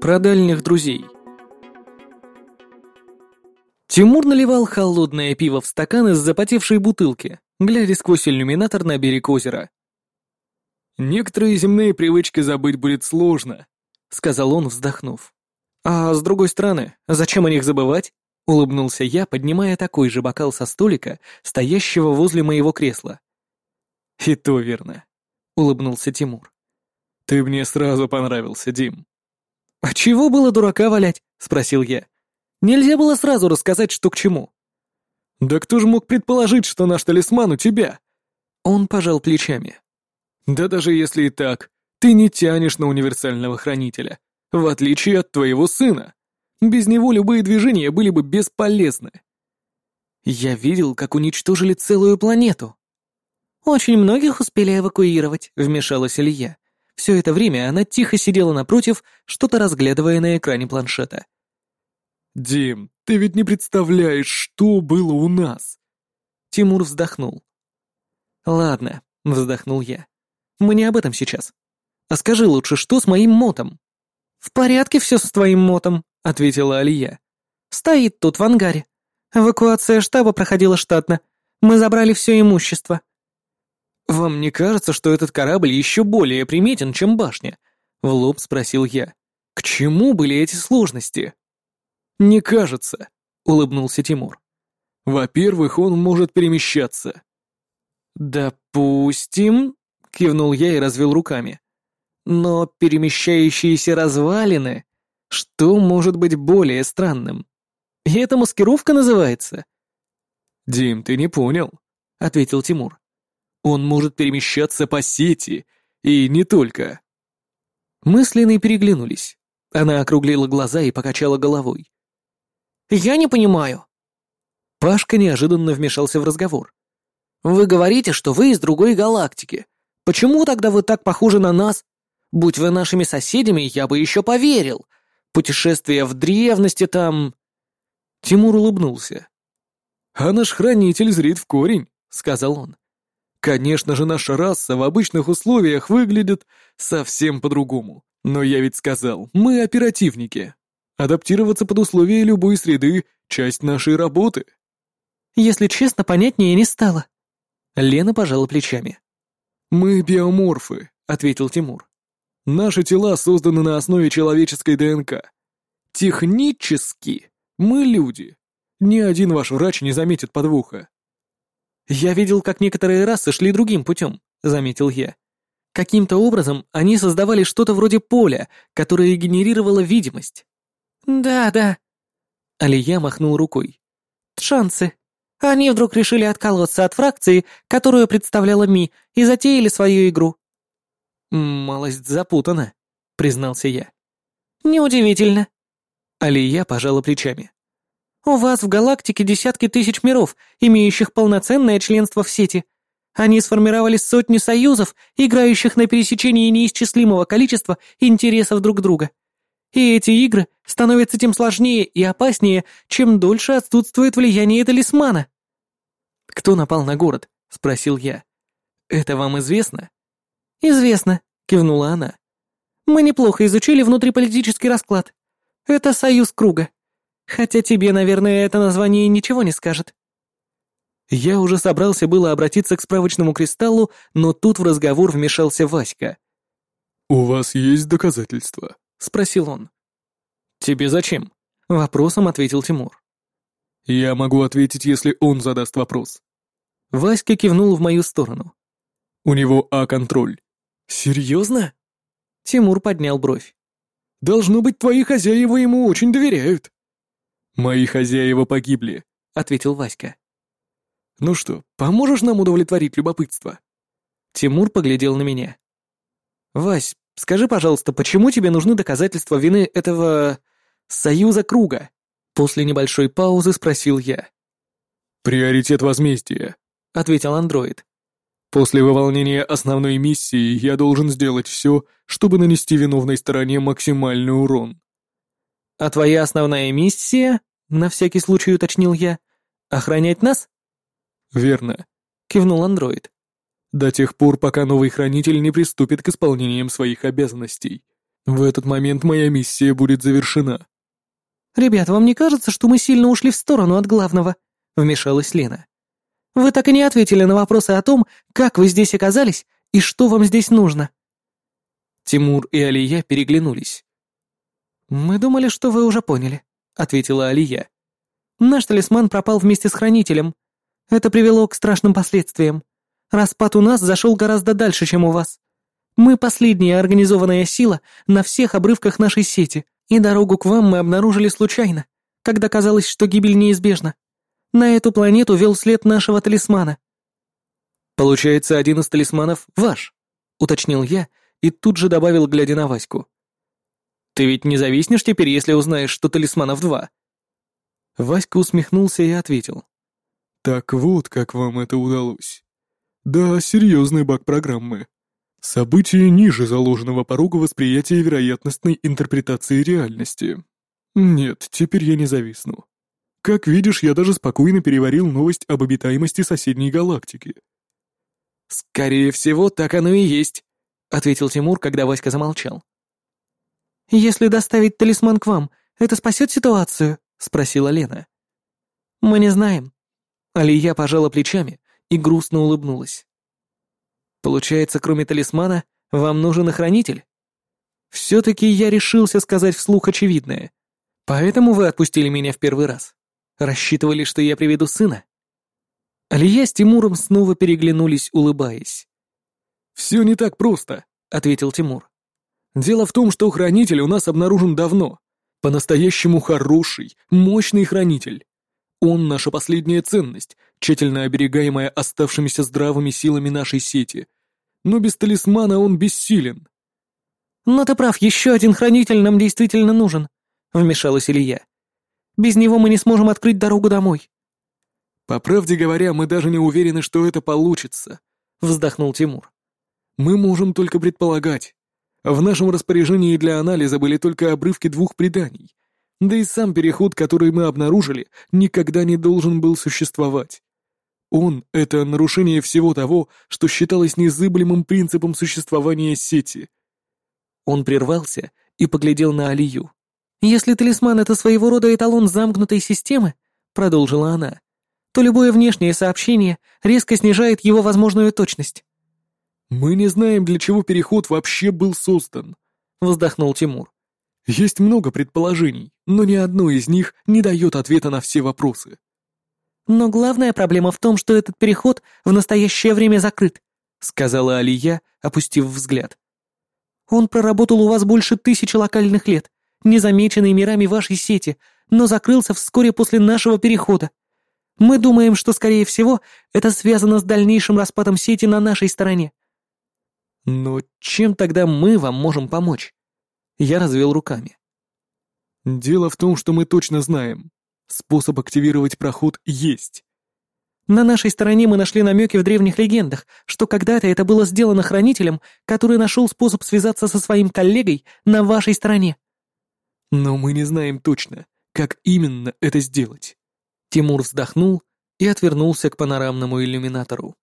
Про дальних друзей. Тимур наливал холодное пиво в стакан из запотевшей бутылки, глядя сквозь иллюминатор на берег озера. «Некоторые земные привычки забыть будет сложно», — сказал он, вздохнув. «А с другой стороны, зачем о них забывать?» — улыбнулся я, поднимая такой же бокал со столика, стоящего возле моего кресла. «И то верно», — улыбнулся Тимур. «Ты мне сразу понравился, Дим». «А чего было дурака валять?» — спросил я. «Нельзя было сразу рассказать, что к чему». «Да кто же мог предположить, что наш талисман у тебя?» Он пожал плечами. «Да даже если и так, ты не тянешь на универсального хранителя, в отличие от твоего сына. Без него любые движения были бы бесполезны». «Я видел, как уничтожили целую планету». «Очень многих успели эвакуировать», — вмешалась Илья. Все это время она тихо сидела напротив, что-то разглядывая на экране планшета. «Дим, ты ведь не представляешь, что было у нас!» Тимур вздохнул. «Ладно», — вздохнул я. «Мы не об этом сейчас. А скажи лучше, что с моим мотом?» «В порядке все с твоим мотом», — ответила Алия. «Стоит тут в ангаре. Эвакуация штаба проходила штатно. Мы забрали все имущество. «Вам не кажется, что этот корабль еще более приметен, чем башня?» — в лоб спросил я. «К чему были эти сложности?» «Не кажется», — улыбнулся Тимур. «Во-первых, он может перемещаться». «Допустим», — кивнул я и развел руками. «Но перемещающиеся развалины, что может быть более странным? И это маскировка называется?» «Дим, ты не понял», — ответил Тимур. Он может перемещаться по сети, и не только. Мысленные переглянулись. Она округлила глаза и покачала головой. «Я не понимаю». Пашка неожиданно вмешался в разговор. «Вы говорите, что вы из другой галактики. Почему тогда вы так похожи на нас? Будь вы нашими соседями, я бы еще поверил. Путешествие в древности там...» Тимур улыбнулся. «А наш хранитель зрит в корень», — сказал он. Конечно же, наша раса в обычных условиях выглядит совсем по-другому. Но я ведь сказал, мы оперативники. Адаптироваться под условия любой среды — часть нашей работы. Если честно, понятнее не стало. Лена пожала плечами. «Мы биоморфы», — ответил Тимур. «Наши тела созданы на основе человеческой ДНК. Технически мы люди. Ни один ваш врач не заметит подвоха. «Я видел, как некоторые расы шли другим путем», — заметил я. «Каким-то образом они создавали что-то вроде поля, которое генерировало видимость». «Да, да». Алия махнул рукой. «Шансы. Они вдруг решили отколоться от фракции, которую представляла Ми, и затеяли свою игру». «Малость запутана», — признался я. «Неудивительно». Алия пожала плечами. У вас в галактике десятки тысяч миров, имеющих полноценное членство в сети. Они сформировали сотни союзов, играющих на пересечении неисчислимого количества интересов друг друга. И эти игры становятся тем сложнее и опаснее, чем дольше отсутствует влияние талисмана. «Кто напал на город?» — спросил я. «Это вам известно?» «Известно», — кивнула она. «Мы неплохо изучили внутриполитический расклад. Это союз круга. Хотя тебе, наверное, это название ничего не скажет. Я уже собрался было обратиться к справочному кристаллу, но тут в разговор вмешался Васька. «У вас есть доказательства?» — спросил он. «Тебе зачем?» — вопросом ответил Тимур. «Я могу ответить, если он задаст вопрос». Васька кивнул в мою сторону. «У него А-контроль». «Серьезно?» Тимур поднял бровь. «Должно быть, твои хозяева ему очень доверяют». «Мои хозяева погибли», — ответил Васька. «Ну что, поможешь нам удовлетворить любопытство?» Тимур поглядел на меня. «Вась, скажи, пожалуйста, почему тебе нужны доказательства вины этого... союза круга?» После небольшой паузы спросил я. «Приоритет возмездия», — ответил андроид. «После выполнения основной миссии я должен сделать все, чтобы нанести виновной стороне максимальный урон. «А твоя основная миссия?» — на всякий случай уточнил я. «Охранять нас?» «Верно», — кивнул андроид. «До тех пор, пока новый хранитель не приступит к исполнениям своих обязанностей. В этот момент моя миссия будет завершена. «Ребят, вам не кажется, что мы сильно ушли в сторону от главного?» — вмешалась Лена. «Вы так и не ответили на вопросы о том, как вы здесь оказались и что вам здесь нужно». Тимур и Алия переглянулись. «Мы думали, что вы уже поняли», — ответила Алия. «Наш талисман пропал вместе с хранителем. Это привело к страшным последствиям. Распад у нас зашел гораздо дальше, чем у вас. Мы последняя организованная сила на всех обрывках нашей сети, и дорогу к вам мы обнаружили случайно, когда казалось, что гибель неизбежна. На эту планету вел след нашего талисмана». «Получается, один из талисманов ваш», — уточнил я и тут же добавил, глядя на Ваську. «Ты ведь не зависнешь теперь, если узнаешь, что талисманов два?» Васька усмехнулся и ответил. «Так вот, как вам это удалось. Да, серьезный баг программы. События ниже заложенного порога восприятия вероятностной интерпретации реальности. Нет, теперь я не зависну. Как видишь, я даже спокойно переварил новость об обитаемости соседней галактики. «Скорее всего, так оно и есть», — ответил Тимур, когда Васька замолчал. «Если доставить талисман к вам, это спасет ситуацию?» — спросила Лена. «Мы не знаем». Алия пожала плечами и грустно улыбнулась. Получается, кроме талисмана, вам нужен охранитель? Все-таки я решился сказать вслух очевидное. Поэтому вы отпустили меня в первый раз. Рассчитывали, что я приведу сына? Алия с Тимуром снова переглянулись, улыбаясь. «Все не так просто», — ответил Тимур. «Дело в том, что хранитель у нас обнаружен давно. По-настоящему хороший, мощный хранитель. Он наша последняя ценность, тщательно оберегаемая оставшимися здравыми силами нашей сети. Но без талисмана он бессилен. «Но ты прав, еще один хранитель нам действительно нужен», — вмешалась Илья. «Без него мы не сможем открыть дорогу домой». «По правде говоря, мы даже не уверены, что это получится», — вздохнул Тимур. «Мы можем только предполагать. В нашем распоряжении для анализа были только обрывки двух преданий, да и сам переход, который мы обнаружили, никогда не должен был существовать. Он — это нарушение всего того, что считалось незыблемым принципом существования сети. Он прервался и поглядел на Алию. «Если талисман — это своего рода эталон замкнутой системы», — продолжила она, «то любое внешнее сообщение резко снижает его возможную точность». «Мы не знаем, для чего переход вообще был создан», — вздохнул Тимур. Есть много предположений, но ни одно из них не дает ответа на все вопросы. Но главная проблема в том, что этот переход в настоящее время закрыт, сказала Алия, опустив взгляд. Он проработал у вас больше тысячи локальных лет, незамеченный мирами вашей сети, но закрылся вскоре после нашего перехода. Мы думаем, что, скорее всего, это связано с дальнейшим распадом сети на нашей стороне. Но чем тогда мы вам можем помочь? Я развел руками. Дело в том, что мы точно знаем. Способ активировать проход есть. На нашей стороне мы нашли намеки в древних легендах, что когда-то это было сделано хранителем, который нашел способ связаться со своим коллегой на вашей стороне. Но мы не знаем точно, как именно это сделать. Тимур вздохнул и отвернулся к панорамному иллюминатору.